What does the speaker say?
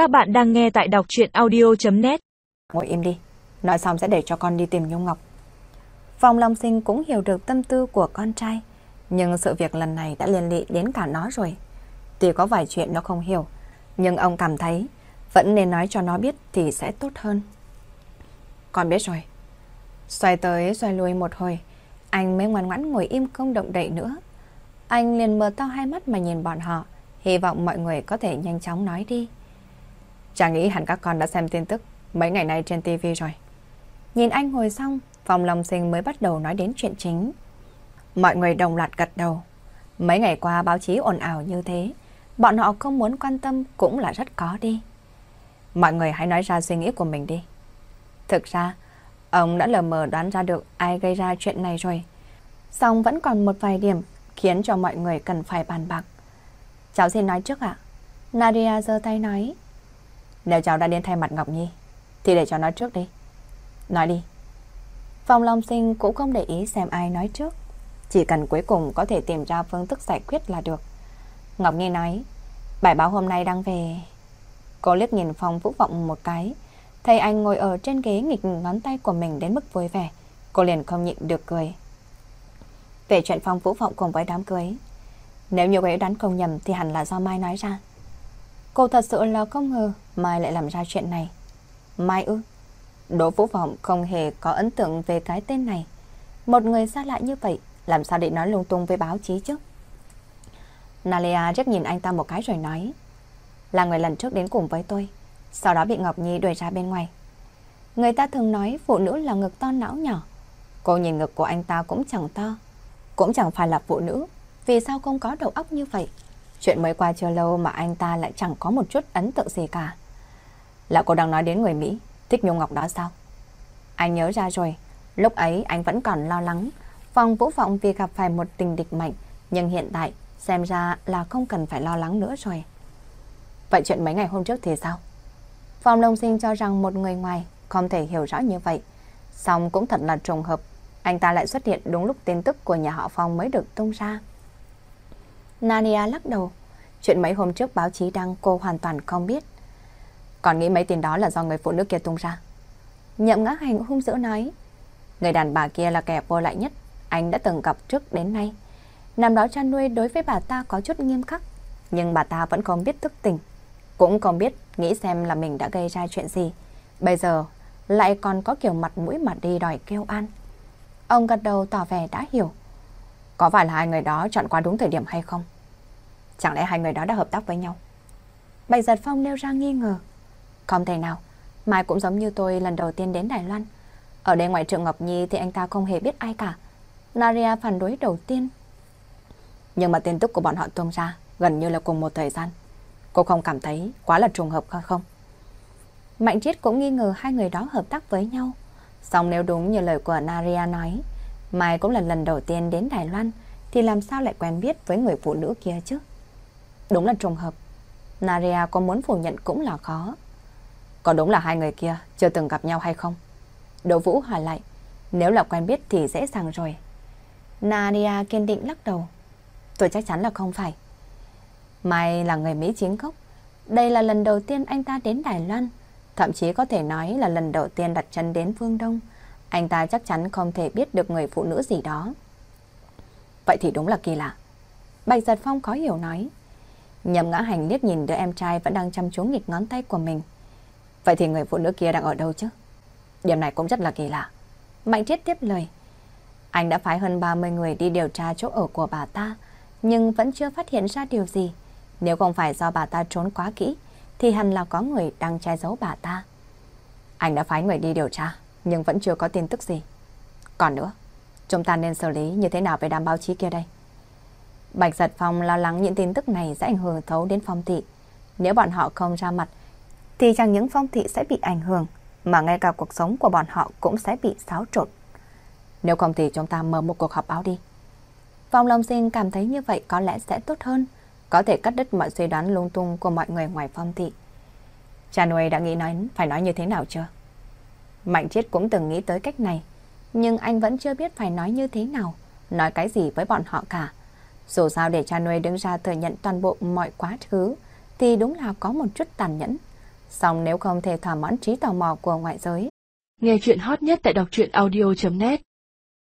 Các bạn đang nghe tại đọc chuyện audio.net Ngồi im đi, nói xong sẽ để cho con đi tìm Nhung Ngọc. Phong Long Sinh cũng hiểu được tâm tư của con trai, nhưng sự việc lần này đã liên lị đến cả nó rồi. Tuy có vài chuyện nó không hiểu, nhưng ông cảm thấy vẫn nên nói cho nó biết thì sẽ tốt hơn. Con biết rồi. Xoay tới xoay lui một hồi, anh mới ngoan ngoãn ngồi im không động đậy nữa. Anh liền mở to hai mắt mà nhìn bọn họ, hy vọng mọi người có thể nhanh chóng nói đi. Chàng nghĩ hẳn các con đã xem tin tức mấy ngày nay trên TV rồi. Nhìn anh ngồi xong, phòng lòng sinh mới bắt đầu nói đến chuyện chính. Mọi người đồng loạt gật đầu. Mấy ngày qua báo chí ồn ào như thế, bọn họ không muốn quan tâm cũng là rất có đi. Mọi người hãy nói ra suy nghĩ của mình đi. Thực ra, ông đã lờ mờ đoán ra được ai gây ra chuyện này rồi. Xong vẫn còn một vài điểm khiến cho mọi người cần phải bàn bạc. Cháu xin nói trước ạ. Nadia giơ tay nói. Nếu cháu đã đến thay mặt Ngọc Nhi, thì để cháu nói trước đi. Nói đi. Phòng Long Sinh cũng không để ý xem ai nói trước. Chỉ cần cuối cùng có thể tìm ra phương thức giải quyết là được. Ngọc Nhi nói, bài báo hôm nay đang về. Cô liếc nhìn Phong Vũ Vọng một cái, thấy anh ngồi ở trên ghế nghịch ngón tay của mình đến mức vui vẻ. Cô liền không nhịn được cười. Về chuyện Phong Vũ Vọng cùng với đám cưới, nếu như ấy đoán không nhầm thì hẳn là do Mai nói ra. Cô thật sự là không ngờ Mai lại làm ra chuyện này. Mai ư? Đỗ Vũ Vọng không hề có ấn tượng về cái tên này. Một người xa lạ như vậy, làm sao để nói lung tung với báo chí chứ? Nalia rất nhìn anh ta một cái rồi nói. Là người lần trước đến cùng với tôi, sau đó bị Ngọc Nhi đuổi ra bên ngoài. Người ta thường nói phụ nữ là ngực to não nhỏ. Cô nhìn ngực của anh ta cũng chẳng to, cũng chẳng phải là phụ nữ. Vì sao không có đầu óc như vậy? Chuyện mới qua chưa lâu mà anh ta lại chẳng có một chút ấn tượng gì cả. Là cô đang nói đến người Mỹ, thích Nhung Ngọc đó sao? Anh nhớ ra rồi, lúc ấy anh vẫn còn lo lắng. Phòng vũ vọng vì gặp phải một tình địch mạnh, nhưng hiện tại xem ra là không cần phải lo lắng nữa rồi. Vậy chuyện mấy ngày hôm trước thì sao? Phòng Long Sinh cho rằng một người ngoài không thể hiểu rõ như vậy. Xong cũng thật là trùng hợp, anh ta lại xuất hiện đúng lúc tin tức của nhà họ Phong mới được tung ra. Nania lắc đầu. Chuyện mấy hôm trước báo chí đăng cô hoàn toàn không biết. Còn nghĩ mấy tiền đó là do người phụ nữ kia tung ra. Nhậm ngã hành hung dữ nói. Người đàn bà kia là kẻ vô lại nhất anh đã từng gặp trước đến nay. Năm đó cha nuôi đối với bà ta có chút nghiêm khắc. Nhưng bà ta vẫn không biết thức tình. Cũng không biết nghĩ xem là mình đã gây ra chuyện gì. Bây giờ lại còn có kiểu mặt mũi mặt đi đòi kêu an. Ông gật đầu tỏ vẻ đã hiểu. Có phải là hai người đó chọn qua đúng thời điểm hay không? Chẳng lẽ hai người đó đã hợp tác với nhau? Bạch Giật Phong nêu ra nghi ngờ. Không thể nào, Mai cũng giống như tôi lần đầu tiên đến Đài Loan. Ở đây ngoài trường Ngọc Nhi thì anh ta không hề biết ai cả. Naria phản đối đầu tiên. Nhưng mà tin tức của bọn họ tung ra gần như là cùng một thời gian. Cô không cảm thấy quá là trùng hợp không? Mạnh Triết cũng nghi ngờ hai người đó hợp tác với nhau. Xong nếu đúng như lời của Naria nói, Mai cũng là lần đầu tiên đến Đài Loan, thì làm sao lại quen biết với người phụ nữ kia chứ? Đúng là trùng hợp. Naria có muốn phủ nhận cũng là khó. Có đúng là hai người kia chưa từng gặp nhau hay không? Đỗ Vũ hỏi lại. Nếu là quen biết thì dễ dàng rồi. Nadia kiên định lắc đầu. Tôi chắc chắn là không phải. Mai là người Mỹ chính gốc. Đây là lần đầu tiên anh ta đến Đài Loan. Thậm chí có thể nói là lần đầu tiên đặt chân đến phương Đông. Anh ta chắc chắn không thể biết được người phụ nữ gì đó. Vậy thì đúng là kỳ lạ. Bạch Giật Phong khó hiểu nói. Nhầm ngã hành liếc nhìn đứa em trai vẫn đang chăm chú nghịch ngón tay của mình. Vậy thì người phụ nữ kia đang ở đâu chứ? Điểm này cũng rất là kỳ lạ. Mạnh Triết tiếp lời. Anh đã phái hơn 30 người đi điều tra chỗ ở của bà ta, nhưng vẫn chưa phát hiện ra điều gì. Nếu không phải do bà ta trốn quá kỹ, thì hẳn là có người đang che giấu bà ta. Anh đã phái người đi điều tra, nhưng vẫn chưa có tin tức gì. Còn nữa, chúng ta nên xử lý như thế nào về đám báo chí kia đây? Bạch Giật Phong lo lắng những tin tức này sẽ ảnh hưởng thấu đến phong thị. Nếu bọn họ không ra mặt, thì chẳng những phong thị sẽ bị ảnh hưởng, mà ngay cả cuộc sống của bọn họ cũng sẽ bị xáo trộn. Nếu không thì chúng ta mở một cuộc họp báo đi. Phong Long Sinh cảm thấy như vậy có lẽ sẽ tốt hơn, có thể cắt đứt mọi suy đoán lung tung của mọi người ngoài phong thị. Cha nuôi đã nghĩ nói phải nói như thế nào chưa? Mạnh Triết cũng từng nghĩ tới cách này, nhưng anh vẫn chưa biết phải nói như thế nào, nói cái gì với bọn họ cả. Dù sao để cha nuôi đứng ra thừa nhận toàn bộ mọi quá khứ thì đúng là có một chút tàn nhẫn. Xong nếu không thể thỏa mãn trí tò mò của ngoại giới. Nghe chuyện hot nhất tại đọc truyện audio.net